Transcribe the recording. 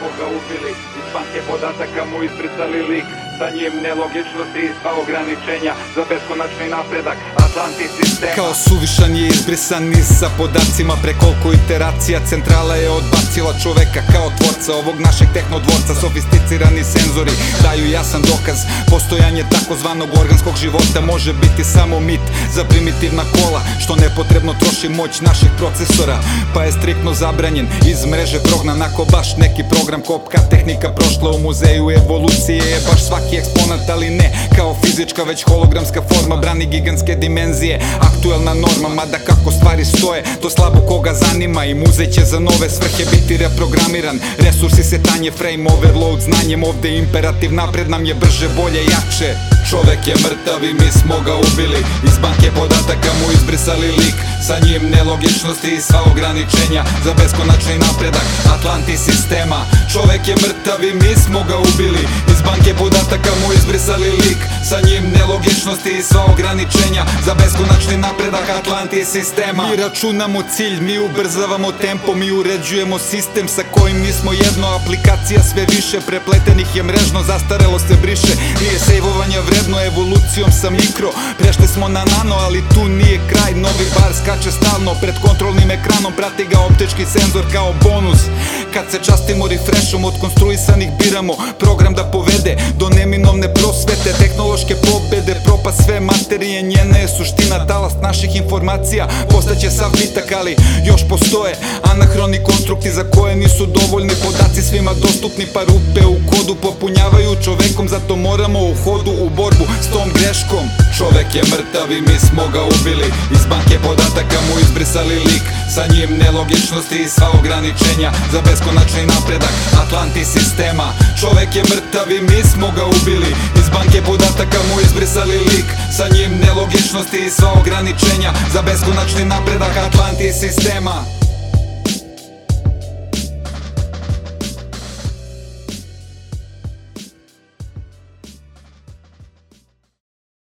smo ga ubili. Iz banke podataka mu izbrisali lik. Sa njim nelogičnosti i sva ograničenja Za beskonačni napredak Atlantis sistema Kao suvišan je izbrisan niz sa podacima Pre koliko iteracija centrala je odbacila čoveka Kao tvorca ovog našeg tehnodvorca. Sofisticirani senzori daju jasan dokaz. Postojanje takozvanog organskog života Može biti samo mit za primitivna kola Što nepotrebno troši moć naših procesora Pa je striktno zabranjen iz mreže prognan Ako baš neki program kopka tehnika prošla u muzeju evolucije Je baš svaki eksponat ali ne kao fizička već hologramska forma. Brani gigantske dimenzije Aktuelna norma mada kako stvari stoje To slabo koga zanima. I muzej će za nove svrhe biti reprogramiran. Resursi se tanje, frame overload Znanjem ovde imperativ napred nam je brže, bolje, jače Čovek je mrtav i mi smo ga ubili. Iz banke podataka mu izbrisali lik. Sa njim nelogičnosti i sva ograničenja. Za beskonačni napredak Atlantis sistema. Čovek je mrtav i mi smo ga ubili. Iz banke podataka mu izbrisali lik. Sa njim nelogičnosti i sva ograničenja. Za beskonačni napredak Atlantis sistema. Mi računamo cilj, mi ubrzavamo tempo Mi uređujemo sistem sa kojim nismo jedno. Aplikacija sve više prepletenih je mrežno Zastarelo se briše, nije sejvovanja vredno Evolucijom sa mikro, prešli smo na nano Ali tu nije kraj, novi bar skače stalno Pred kontrolnim ekranom prati ga optički senzor kao bonus. Kad se častimo refreshom od konstruisanih biramo Program da povede do neminovne prosvete Tehnološke pobede, propa sve materije Njena je suština, talas naših informacija. Postaće sav bitak, ali još postoje Anahroni konstrukti za koje nisu dovoljni. Podaci svima dostupni, pa rupe u kodu. Popunjavaju čovekom, zato moramo u hodu U borbu s tom greškom. Čovek je mrtav i mi smo ga ubili. Iz banke podataka mu izbrisali lik. Sa njim nelogičnosti i sva ograničenja Za beskonačni napredak Atlantis sistema. Čovek je mrtav i mi smo ga ubili. Iz banke podataka mu izbrisali lik Sa njim nelogičnosti i sva ograničenja Za beskonačni napredak Atlantis sistema